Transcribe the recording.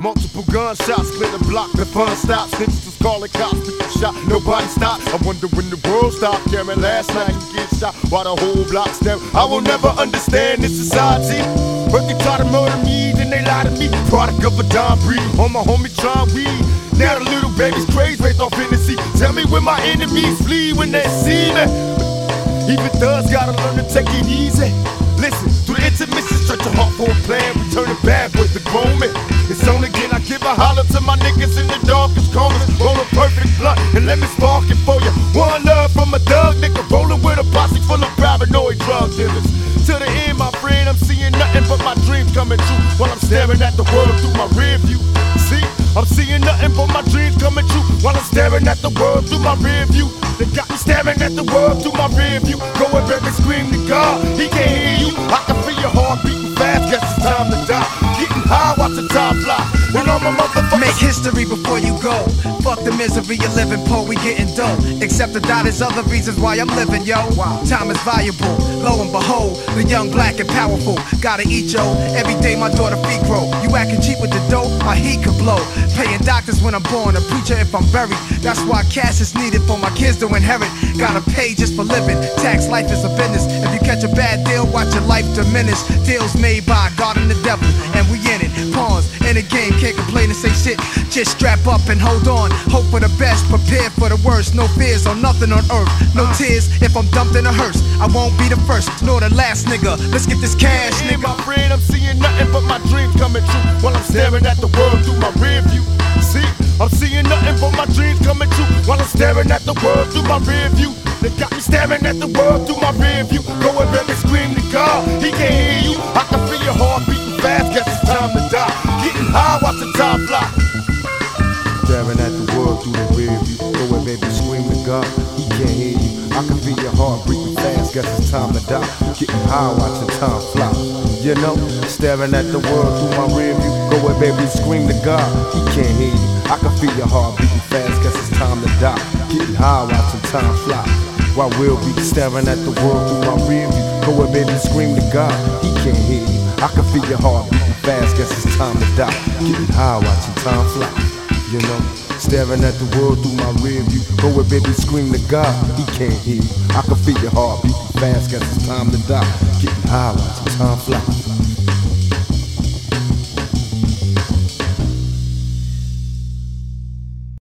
Multiple gunshots clear the block, the fun stops. Snitches was calling cops, people shot, nobody stopped. I wonder when the world stopped caring. Last night you get shot while the whole block's down. I will never understand this society. But they try to murder me, then they lie to me. Product of a Don breed, on my homie trying weed. Now the little baby's crazy, raised off Hennessy. Tell me when my enemies flee when they see me. Even thugs gotta learn to take it easy. Listen, through the Back with the grooming. It's on again, I give a holler to my niggas in the darkest corners. Roll a perfect blunt and let me spark it for you. One love from a thug nigga, rolling with a posse full of paranoid drug dealers. To the end, my friend, I'm seeing nothing but my dreams coming true while I'm staring at the world through my rear view. See, I'm seeing nothing but my dreams coming true while I'm staring at the world through my rear view. They got me staring at the world through my rear view. Go and baby, scream to God, he can't hear you. I can feel your heart beating fast, guess it's time to And all my motherfuckers. Make history before you go. Fuck the misery you're living poor, we getting dope. Except to die, there's other reasons why I'm living, yo. Time is valuable. Lo and behold, the young, black, and powerful. Gotta eat, yo. Every day my daughter feet grow. You acting cheap with the dough, my heat could blow. Paying doctors when I'm born, a preacher if I'm buried. That's why cash is needed for my kids to inherit. Gotta pay just for living. Tax life is a business. If you catch a bad deal, watch your life diminish. Deals made by God and the devil, and we in it. In the game, can't complain and say shit. Just strap up and hold on. Hope for the best, prepare for the worst. No fears or nothing on earth. No uh. tears if I'm dumped in a hearse. I won't be the first nor the last nigga. Let's get this cash, nigga. my friend, I'm seeing nothing but my dreams coming true while I'm staring at the world through my rear view. See, I'm seeing nothing but my dreams coming true while I'm staring at the world through my rear view. They got me staring at the world through my rear view. Go and rear view. Go and baby, scream to God, he can't hear you. I can feel your heart beating fast, guess it's time to die. Getting high, watch the time fly. You know, staring at the world through my rear view. Go and baby, scream to God, he can't hear you. I can feel your heart beating fast, guess it's time to die. Getting high, watch the time fly. While we'll be staring at the world through my rear view. Go and baby, scream to God, he can't hear you. I can feel your heart beating fast, guess it's time to die. Getting high, watching time fly. You know, staring at the world through my rear view. Go baby, scream to God, he can't hear. I can feel your heart beating fast, guess it's time to die. Getting high, watching time fly.